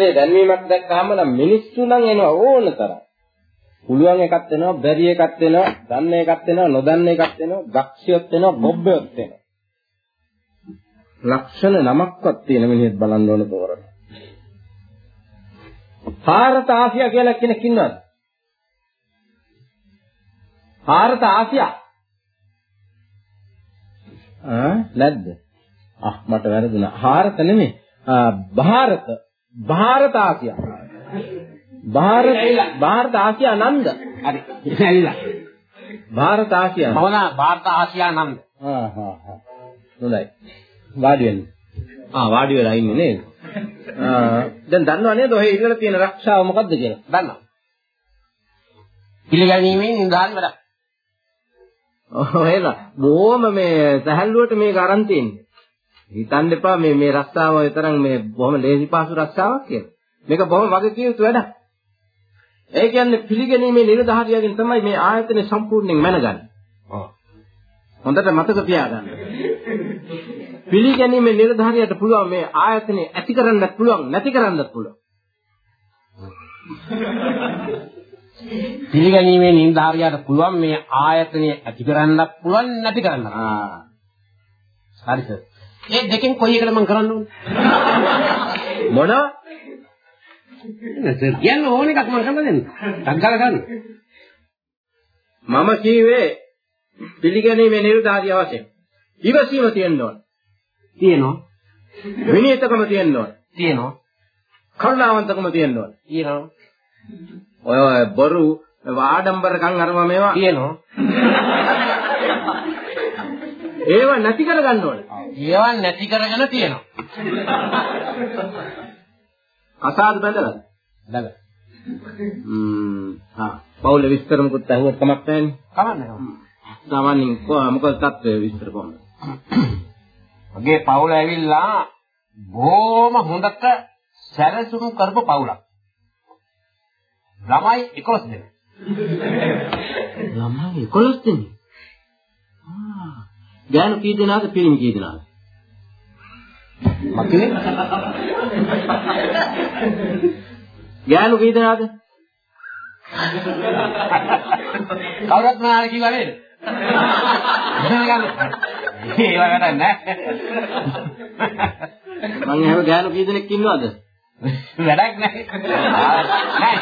වස්ත්‍රයේ දැන්වීමක් දැක්කහම නම් මිනිස්සු නම් එනවා ඕන තරම්. පුළුවන් එකක් වෙනවා, බැරි එකක් වෙනවා, දන්න එකක් වෙනවා, නොදන්න එකක් වෙනවා, ගක්ෂියොත් වෙනවා, බොබ්බයොත් වෙනවා. ලක්ෂණ නමක්වත් තියෙන මිනිහෙක් බලන්න ඕන තෝරන. ಭಾರತ ආසියා කියලා කෙනෙක් ඉන්නවද? ಭಾರತ ආසියා ආ නැද්ද? ආ මට වැරදුනා. ಭಾರತ නෙමෙයි. ಭಾರತ ಭಾರತ ආසියා. ಭಾರತ ಭಾರತ ආසියා නන්ද. හරි. ඇවිල්ලා. ಭಾರತ ආසියා. මොනවා ಭಾರತ ආසියා නන්ද. ආ හා හා. හොඳයි. වාඩි වෙන්න. ආ වාඩි වෙලා ඉන්නේ නේද? ආ දැන් දන්නව නේද ඔය ඉල්ලලා තියෙන ආරක්ෂාව මොකද්ද කියලා? දන්නවා. පිළිගැනීමේ නිදාන් වැඩක්. ඔහෙලා බොහොම මේ සැහැල්ලුවට මේක අරන් තියෙන්නේ. හිතන්න එපා මේ මේ රස්සාව විතරක් මේ බොහොම ලේසි පහසු රස්සාවක් කියලා. මේක බොහොම වගකීම් යුතු වැඩක්. ඒ කියන්නේ පිළිගැනීමේ නිරධාරියගෙන් තමයි මේ ආයතනය සම්පූර්ණයෙන් මැනගන්නේ. ඔව්. හොඳට මතක තියාගන්න. පිළිගැනීමේ නිරධාරියට පුළුවන් මේ ආයතනය ඇති කරන්නත් පුළුවන් නැති කරන්නත් පුළුවන්. පිළිගැනීමේ නිර්ධාරියට පුළුවන් මේ ආයතනය ඇති කරන්නත් පුළුවන් නැති කරන්නත්. ආ. හරි සර්. ඒ දෙකෙන් කොයි එකද මම කරන්න ඕනේ? මොනවා? සර් කියන්න ඕන එකක් මම කරන්න දෙන්න. ටග්ගල ගන්න. මම කීවේ පිළිගැනීමේ නිරධාරිය වශයෙන්. ඉවසීම තියෙන්න ඕන. තියෙනවා. විනීතකම තියෙන්න ඕන. තියෙනවා. කරුණාවන්තකම තියෙන්න ඕන. තියෙනවා. ඔය බොරු ආඩම්බරකම් අරම මේවා තියෙනවා. ඒව නැති කරගන්න ඕනේ. ඒවා නැති කරගෙන තියෙනවා. අසාද බඳලා. දග. ම්ම් හා පවුල විස්තර මොකුත් අහුවත් කමක් නැහැනේ. කමන්නේ. සාමාන්‍යයෙන් කො- මොකද තත්ත්වය විස්තර කොහොමද? මගේ පවුල ඇවිල්ලා බොහොම හොඳට සැලසුම් කරපු පවුලක්. ළමයි 11 දෙනෙක්. ළමයි 11 දෙනෙක්. ගෑනු කී දෙනාද පිරිමි කී දෙනාද? මතේ ගෑනු කී දෙනාද? කවුරුත් මොනාර කිව්වා නේද? ඒව වැඩක් නැහැ. මං එහෙම ගෑනු කී දෙනෙක් ඉන්නවද? වැඩක් නැහැ. නෑ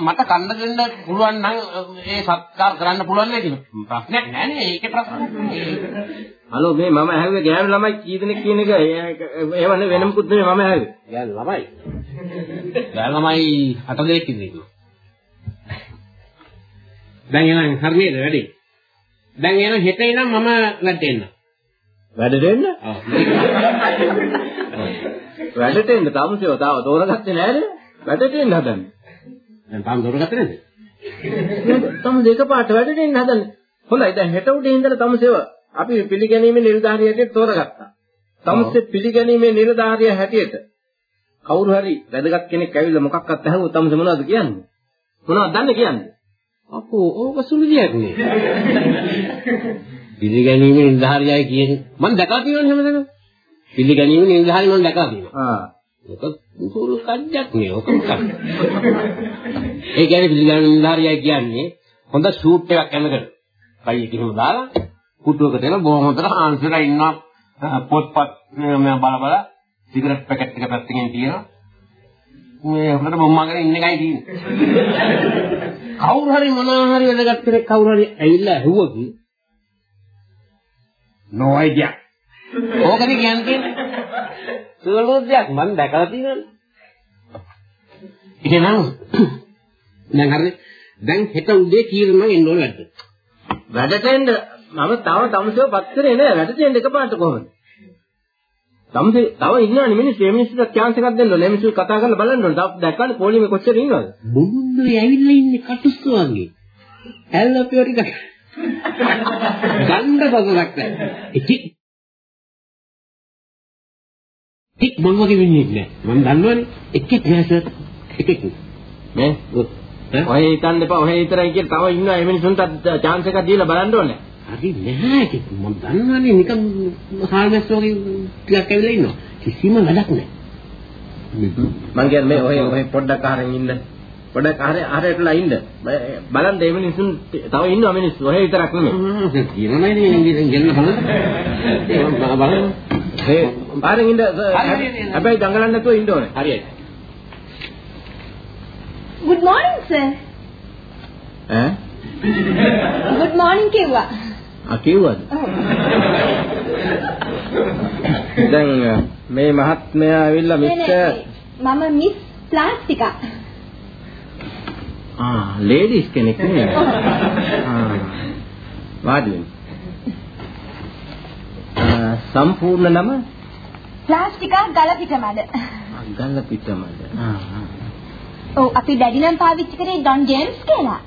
මට කන්න දෙන්න පුළුවන් නම් ඒ සත්කාර කරන්න පුළුවන් නේද? ප්‍රශ්නයක් නෑ නේ ඒකේ ප්‍රශ්න. හලෝ මේ මම ඇහුවේ ගෑනු ළමයි කී දෙනෙක් කියන එක ඒව නෙවෙයි වෙන මොකුත් නෙවෙයි මම ඇහුවේ. දැන් ළමයි. දැන් ළමයි හත දෙනෙක් ඉන්නේ. දැන් එහෙනම් හරියද වැඩේ? දැන් එහෙනම් හෙට ඉනම් මම වැඩට එන්න. වැඩට එන්න? ඔව්. වැඩට එන්න තමුසෙව තාම තෝරගත්තේ නෑනේ. වැඩට එන්න හදන්නේ. දැන් තාම දොරගත්තේ නැද්ද? තම දෙක පාට වැඩට එන්න හදන්නේ. හොඳයි දැන් හෙට උදේ ඉඳලා තමුසෙව අපි පිළිගැනීමේ නිලධාරිය හැටියට තෝරගත්තා. තමුසේ පිළිගැනීමේ නිලධාරිය හැටියට කවුරු හරි වැදගත් කෙනෙක් ඇවිල්ලා මොකක්වත් අහුවොත් තමුසේ මොනවද කියන්නේ? මොනවද දන්නේ කියන්නේ? අපෝ ඕක සුළු දෙයක් නේ. පිළිගැනීමේ නිර්ධාරියයි කියන්නේ මම දැකලා තියෙනවනේ හැමදේම. පිළිගැනීමේ නිර්ධාරිය මම දැකලා තියෙනවා. ආ ඒක සුළු කඩයක් නේ ඕක මොකක්ද? ඒ කියන්නේ පිළිගැනීමේ නිර්ධාරියයි කියන්නේ හොඳ ෂූට් එකක් ඇඳගෙන කයි කිහිම දාලා කුටුවක දෙන බොහොම හොඳට ආන්සරලා ඉන්නවා පොත්පත් මම බල බල සිගරට් පැකට් එක පැත්තකින් තියෙනවා. මේ හොඳට බොම්මගෙන ඉන්න එකයි තියෙන්නේ. කවුරු හරි මොනවා හරි වැදගත් කෙනෙක් කවුරු හරි ඇවිල්ලා ඇහුවොත් no idea. ඕකනේ කියන්නේ. සුළුද්දයක් මම දැකලා තියෙනවා. එහෙනම් දැන් හරි දැන් හෙට උදේ කීරම එන්න ඕන වැඩ. වැඩට එන්න මම තව තමුසෙව පත් කරේ නෑ වැඩට එන්න එකපාරට කොහොමද? තමුසේ තව ඉන්නවනේ මිනිස්සු මේ මිනිස්සුන්ට chance එකක් දෙන්න ඕනේ. මිනිස්සු කතා කරලා බලන්න ඕනේ. තව දැක්කම පොලිමේ කොච්චර ඉන්නවද? බුදුන්දුයි ඇවිල්ලා ඉන්නේ කටුස්තු වගේ. ඇල්ලපියෝ ටික. ගන්න බසලක් නැහැ. ඉක් මම වගේ වෙන්නේ නැහැ. මම දන්නවනේ. එකෙක් නෑ සර්. එකෙක්. නේ? ඔය හිතන්න එපා. ඔය විතරයි කියලා තව ඉන්නවා මේ මිනිස්සුන්ට chance එකක් දීලා බලන්න ඕනේ. හරි නෑ ඒක මම දන්නවනේ නිකන් හාල්මැස් වගේ ටිකක් ඇවිල්ලා ඉන්නවා. කිසිම වැඩක් නෑ. මං කියන්නේ මේ ඔය ඔය පොඩ්ඩක් අහරන් ඉන්න. පොඩ්ඩක් අහරේ අහරේටලා ඉන්න. බලන්න මේ මිනිස්සුන් තව ඉන්නවා මිනිස්සු. ඔය විතරක් නෙමෙයි. කියනනේ නේ ගෙන්න බලන්න. බලන්න. පාරෙන් ඉන්න හැබැයි දඟලන්න නැතුව ඉන්න ඕනේ. හරියයි. good morning sir. ඈ? Good morning කිව්වා. ආ කිව්වද? දැන් මේ මහත්මයා ඇවිල්ලා මිස්ටර් මම මිස් ප්ලාස්ටිකා ආ ලේඩිස් කෙනෙක් නේ. ආ වාඩි වෙන්න. සම්පූර්ණ නම ප්ලාස්ටිකා ගල පිටමඩ ගල්ල පිටමඩ ඔව් අපි ඩැඩි නම් පාවිච්චි කරේ ඩොන් ජේම්ස් කියලා.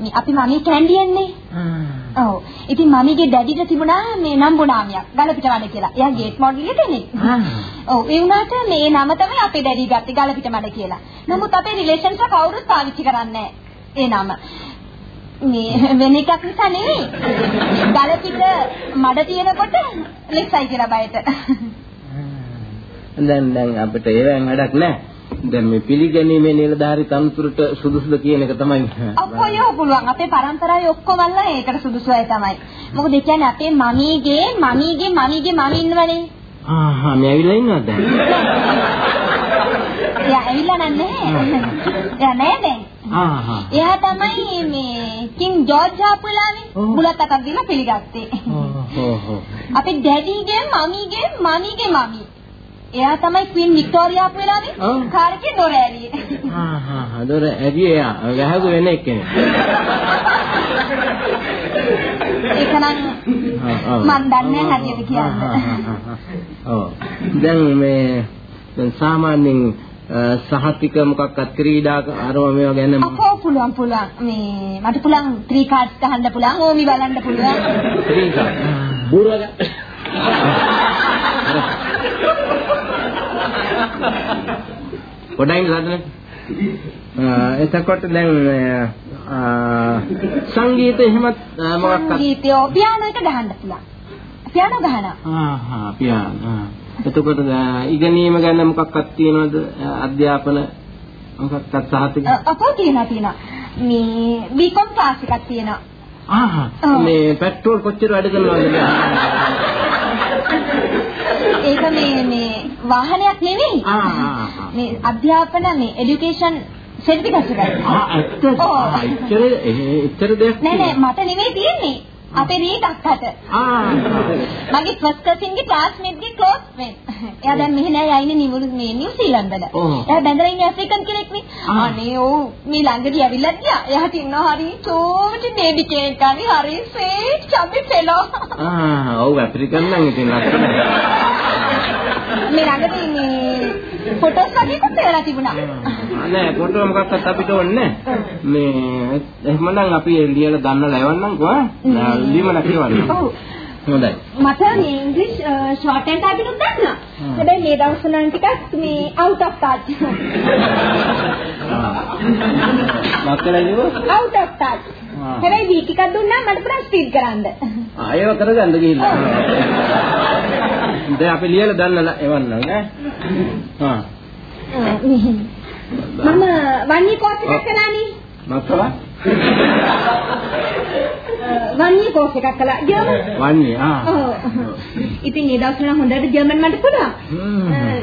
මේ අපි මමී කැන්ඩියන්නේ ඔව් ඉතින් මමීගේ ඩැඩිට තිබුණා මේ නම්බු නාමයක් ගල පිටමඩ කියලා. එයා ගේට් මොඩල් කෙනෙක්. ඔව් ඒ වුණාට මේ නම තමයි අපේ ඩැඩි ගත්තේ ගල පිටමඩ කියලා. නමුත් අපේ රිලේෂන්ස් කවුරුත් පාවිච්චි කරන්නේ ඒ නම. මේ වෙන එකක් නිසා නෙවෙයි. ගල පිට මඩ තියෙනකොට ලෙස්සයි කියලා බයට. දැන් දැන් අපිට ඒවෙන් වැඩක් නැහැ. දැන් මේ පිළිගැනීමේ නිලධාරි තනතුරට සුදුසුද කියන එක තමයි. අප්පෝ පුළුවන්. අපේ පරම්පරාවේ ඔක්කොමල්ලා ඒකට සුදුසු අය තමයි. මොකද ඒ කියන්නේ අපේ මමීගේ මමීගේ මමීගේ මමී ඉන්නවනේ. ආහා මේ ඇවිල්ලා ඉන්නවද දැන්? එයා ඇවිල්ලා නැහැ. එයා නෑ දැන්. ආහා. එයා තමයි මේ කිං ජෝර්ජ් ආපු වෙලාවේ බුලත් අතක් දීලා පිළිගත්තේ. අපේ ඩැඩිගේ මමීගේ මමීගේ මමී. එයා තමයි ක්වීන් වික්ටෝරියා ආපු වෙලාවේ කාර්කේ දොර ඇරියේ. හා හා හා දොර ඇරියේ එයා. ගහගු වෙන එක්කෙනෙක්. ඒක නම් මන් දන්නේ හරියට කියන්න. ඔව්. දැන් මේ දැන් සාමාන්‍යයෙන් සහතික මොකක්වත් ක්‍රීඩා අරම මේවා ගැන අපෝ පුළුවන් පුළුවන් මේ මට පුළුවන් ත්‍රී කාඩ්ස් ගහන්න පුළුවන් ඕමි බලන්න පුළුවන් ත්‍රී කාඩ් බුරග පොඩ්ඩයින් සාදන එතකොට දැන් සංගීත එහෙමත් මොකක්ද සංගීතය පියානෝ එක ගහන්න පුළුවන්. පියානෝ ගහනවා. ආ හා පියානෝ එතකොට ඉගෙනීම ගැන මොකක්වත් තියනවද? අධ්‍යාපන මොකක්වත් සහතික? අපෝ තියෙනවා තියෙනවා. මේ බීකොම් ක්ලාස් එකක් තියෙනවා. ආහා. මේ පෙට්‍රෝල් කොච්චර වැඩ කරනවද ඒක මේ මේ වාහනයක් නෙවෙයි මේ අධ්‍යාපන මේ එඩියුකේෂන් සර්ටිෆිකට් එකක් ආ ඇත්ත එච්චර එච්චර දෙයක් නෑ නෑ මට නෙවෙයි තියෙන්නේ අපේ රීඩක් හට. ආ. මගේ ෆස්ට් කසින්ගේ ක්ලාස්මේට්ගේ ක්ලෝස් ෆ්‍රෙන්ඩ්. එයා දැන් මෙහෙ නෑ යන්නේ නිවුරු මේ නිව්සීලන්ත වල. එයා බැඳලා ඉන්නේ ඇෆ්‍රිකන් කෙනෙක් නේ. අනේ ඔව් මේ ළඟදී ඇවිල්ලා ගියා. එයාට ඉන්නවා හරි චෝටි බේබි කෙනෙක් අනේ හරි ස්වීට් චම්පි ෆෙලෝ. ආ ඔව් ඇෆ්‍රිකන් නම් ඉතින් ලස්සනයි. මේ ළඟදී මේ ෆොටෝස් වගේකුත් වෙලා තිබුණා. නෑ ෆොටෝ මොකක්වත් අපිට ඕනේ මේ එහෙමනම් අපි ලියලා දන්නලා එවන්නම්කෝ ආ ලියමලා කියවන්න. හොඳයි. මට මේ ඉංග්‍රීසි ෂෝට් ඇන්ඩ් ටයිපිනුත් දන්නවා. හැබැයි මේ දවස්වල නම් ටිකක් මේ අවුට් ඔෆ් ටච්. මක්කලා ඉන්නව? Out of touch. හැබැයි වීක් එකක් දුන්නා මට පුළුවන් ස්පීඩ් කරන්න. ආ ඒව කරගන්න ගිහිල්ලා. දැන් අපි ලියලා දන්නලා එවන්නම් ඈ. හා. මම වන්නේ කෝස් එකක් කළානේ. මක්කලා? වන්නේ කෝස් එකක් කළා. ජර්මන්. වන්නේ ආ. ඔව්. ඉතින් ඒ දවස්වල හොඳට ජර්මන් මට පුළුවන්.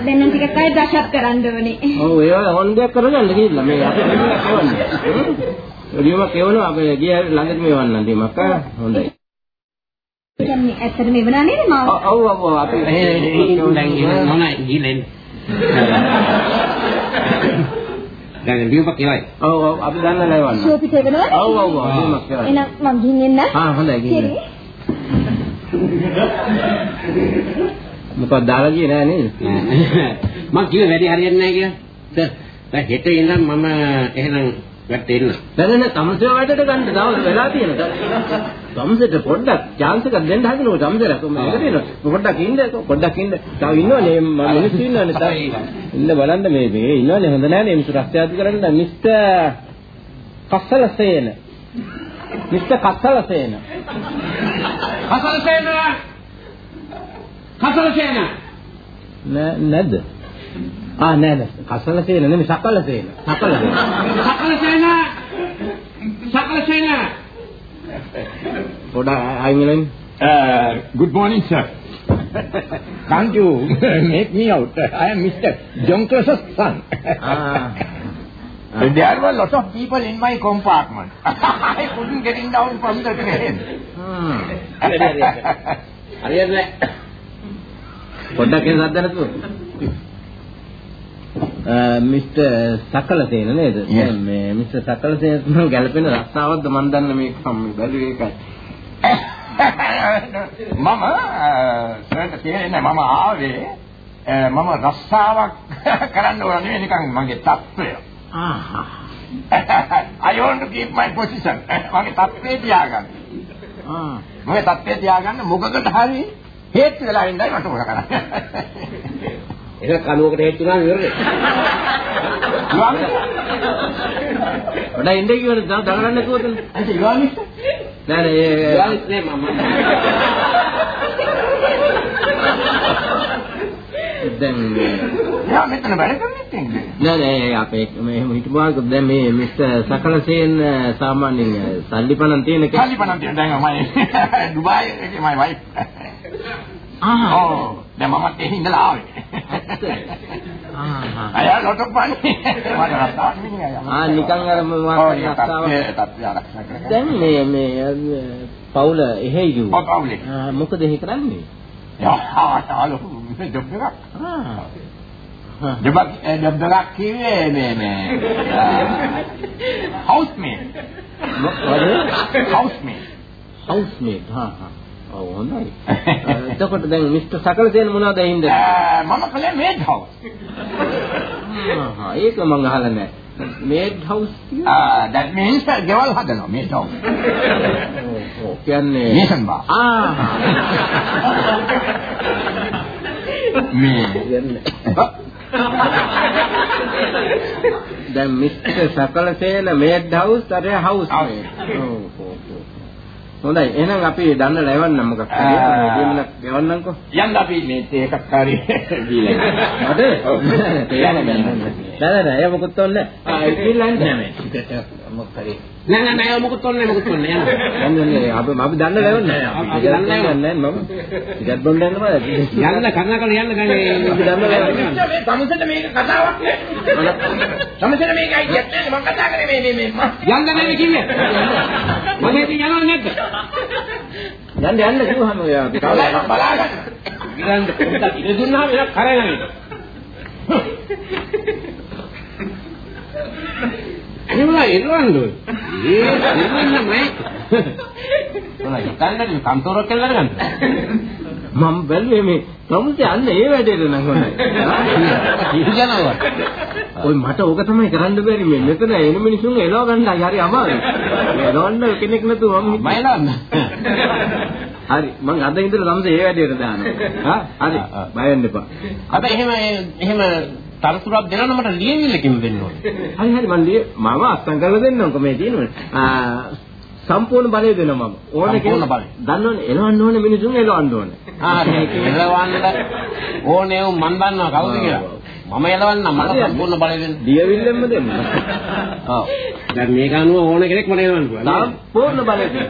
දැන් නම් ටිකක් අය බ්‍රෂ් අප් කරන්න ඕනේ. ඔව් ඒවා හොන්දයක් කරගන්න ගිහිල්ලා මේ අපි එවන්නේ. ලියුමක් එවනවා අපි ගිය ළඟදී මෙවන්නම් ලියුමක් ආ හොඳයි. කියන්නේ ඇත්තට මෙවනා නේද මාව? ඔව් ඔව් ඔව් අපි දැන් ඉන්න මොනයි ගිහින් දැන් ලියුමක් කියවයි. ඔව් ඔව් අපි දන්න ලෑවන්න. ෂෝපිට එවනවද? ඔව් ඔව් ඔව් ලියුමක් කියවයි. එහෙනම් මම ගිහින් එන්න. ආ හොඳයි ගිහින්. මොකක්ද දාලා ගියේ නෑ නේද? මම කිව්වේ වැඩි හරියන්නේ නැහැ කියලා. දැන් හෙට ඉඳන් මම එහෙනම් වැටේ ඉන්න. දැන් තමසේ වැඩට ගන්න තව වෙලා තියෙනවා. තමසේට පොඩ්ඩක් chance එකක් දෙන්න හදනවා තමසේට. මේක තියෙනවා. පොඩ්ඩක් ඉන්න පොඩ්ඩක් ඉන්න. තව ඉන්නවනේ මිනිස්සු ඉන්නවනේ තව. ඉන්න බලන්න මේ මේ ඉන්නවනේ හොඳ නෑනේ මිනිස්සු රස්තියාදු කරන්න මිස්ටර් කස්සලසේන. මිස්ටර් කස්සලසේන. කසලසේන. කසලසේන. නෑ නැද්ද? ආ නෑ නෑ. කස්සලසේන නෙමෙයි සකලසේන. සකලසේන. සකලසේන. සකලසේන. පොඩ අයින් Uh, good morning, sir. Can't you make me out? I am Mr. Jonker's son. Ah. There were a lot of people in my compartment. I couldn't get in down from the train. හ්ම්. හරියට නෑ. පොඩ්ඩක් ඒ සද්ද නැතුව. Mister සකලසේන නේද? දැන් මේ mister සකලසේන නම් ගැලපෙන රස්සාවක්ද මන් දන්න මේක මම බැලුවේ ඒකයි. මම සරට තේරෙන්නේ මම ආවේ අ, මම රස්සාවක් කරන්න ඕන නෙවෙයි නිකන් මගේ තත්ත්වය. ආහා. I want to keep my position. මගේ තත්ත්වේ තියාගන්න. ආ. මගේ තත්ත්වේ තියාගන්න මොකකට හරි හේතු වෙලා ඉඳයි මට ඕක කරන්න. ඒක කනුවකට හේතු වුණා ඉවරනේ. ඔඩ ඉන්නේ කියවල දඟලන්න නැතුවද? අන්ට යෝනිස් නෑ නෑ ඒ යාළුවෙක් නෑ මම. දැන් යා මෙතන වැඩ කරන්නේ. නෑ නෑ අපේ මෙහෙම හිටපුවාක දැන් මේ මිස්ටර් සකලසේන සාමාන්‍යයෙන් සල්ලි පණන් තියෙන කෙනෙක්. කල්ලි පණන් තියෙන දැන් මම ඩුබායි එකේ my wife. ආ. ඔව් දැන් මමත් එහෙ ඉඳලා ආවේ. මට අය. ආ නිකන් අර ආරක්ෂා කරගන්න. දැන් මේ මේ පවුල එහෙ යු. ඔව් පවුලේ. ආ මොකද එහෙ කරන්නේ? යා යාලු ජොබ් එකක්. ආ. ජොබ් ජොබ් එකක් කිව්වේ මේ මේ හවුස් මේඩ්. මොකද? Housemaid. Housemaid. හා හා. ඔව් හොඳයි. එතකොට දැන් මිස්ටර් සකලසේන මොනවද හින්ද? මම කලේ මේඩ් හවුස්. ආහා ඒක මං අහලා නැහැ. මේඩ් හවුස් කියන්නේ? Ah, that means ගෙවල් හදනවා මේඩ් හවුස්. ඔව් කියන්නේ මේසන් බා. ආහා. මේ දැන් මිස්ටර් සකලසේන මේඩ් හවුස් අර හවුස් ඔව්. හොඳයි එහෙනම් අපි දන්න ලැබන්න මොකක් ආ. දෙමනක් ගෙවන්නම්කෝ. යන්න අපි මේ තේ එකක් හරි දීලා. අද? ඔව්. නෑ නෑ නෑ ඒක මොකුත් ඕනේ නැහැ. ආ ඉතින් නෑ නෑ. මොකක් හරි. නෑ නෑ නෑ මොකුත් ඔන්නේ මොකුත් ඔන්නේ යන්න. අපි අපි දන්න ලැබන්න. අපි දන්න ලැබන්න. නෑ මම. ටිකක් බොන්න යන්න බෑ. යන්න කරුණාකරලා යන්න ගන්නේ. අපි දන්න ලැබන්න. මේ සමුසෙට මේක කතාවක් නෑ. සමුසෙට මේක අයිතියක් නෑ මම කතා කරේ මේ මේ මේ. යන්න නෙමෙයි කිව්වේ. මම ඉතින් යනවද නැද්ද? යන්න යන්න කිව්වහම ඔයා අපි බලන්න බලාගන්න. ඉරන් පොඩ්ඩක් ඉර දුන්නාම එයා කරගෙන යනවා. එහෙමලා එරවන්න ඕයි. ඒ එරවන්නමයි. මොනවා හිතන්නේ කන්තෝරක් කියලා අරගන්න. මම බැලුවේ මේ සමුසේ අන්න ඒ වැඩේට නම් හොඳයි. ඉහිජනවා. ඔය මට ඕක තමයි කරන්න බැරි මේ මෙතන එන මිනිසුන් එලව ගන්නයි හරි අමාරුයි. එලවන්න කෙනෙක් නැතුව මම හිතුවා. මයිලන්න. හරි මං අද ඉඳලා සමුසේ ඒ වැඩේට දානවා. හා හරි බය වෙන්න එපා. අද එහෙම එහෙම තරතුරක් දෙනවා මට ලියවිල්ලකින් දෙන්න ඕනේ. හරි හරි මං ලිය මම අත්සන් කරලා දෙන්නම්කො මේ තියෙනවනේ. ආ සම්පූර්ණ බලය දෙනවා මම. ඕන සම්පූර්ණ බලය. දන්නවනේ එලවන්න ඕනේ මිනිසුන් එලවන්න ඕනේ. ආ මේක එලවන්න ඕනේ උන් මන් දන්නවා කවුද කියලා. මම එලවන්න මට සම්පූර්ණ බලය දෙන්න. දියවිල්ලෙන්ම දෙන්න. ඔව්. දැන් මේක අනුව ඕන කෙනෙක් මට එලවන්න පුළුවන්. සම්පූර්ණ බලය දෙන්න.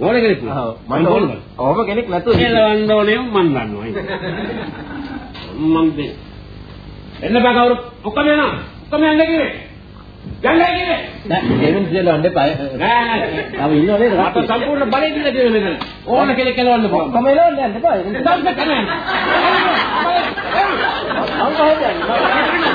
ඕන කෙනෙක්. ඔව් මම බලය. ඕම කෙනෙක් නැතුව එලවන්න ඕනේ මන් දන්නවා. මන් දෙන්න. එන්න බෑ කවුරු ඔක්කොම එනවා. ඔක්කොම යන්න කිව්වේ. යන්න කිව්වේ. නෑ දෙවෙනි සියලු අඬේ පය. නෑ නෑ. තව ඉන්නවනේ අප සම්පූර්ණ බලය දීලා දෙන්න මෙතන. ඕන කෙනෙක් එලවන්න පුළුවන්. කොහම එලවන්න යන්න එපා. සම්පූර්ණ කරන්න. අංග හොයන්න.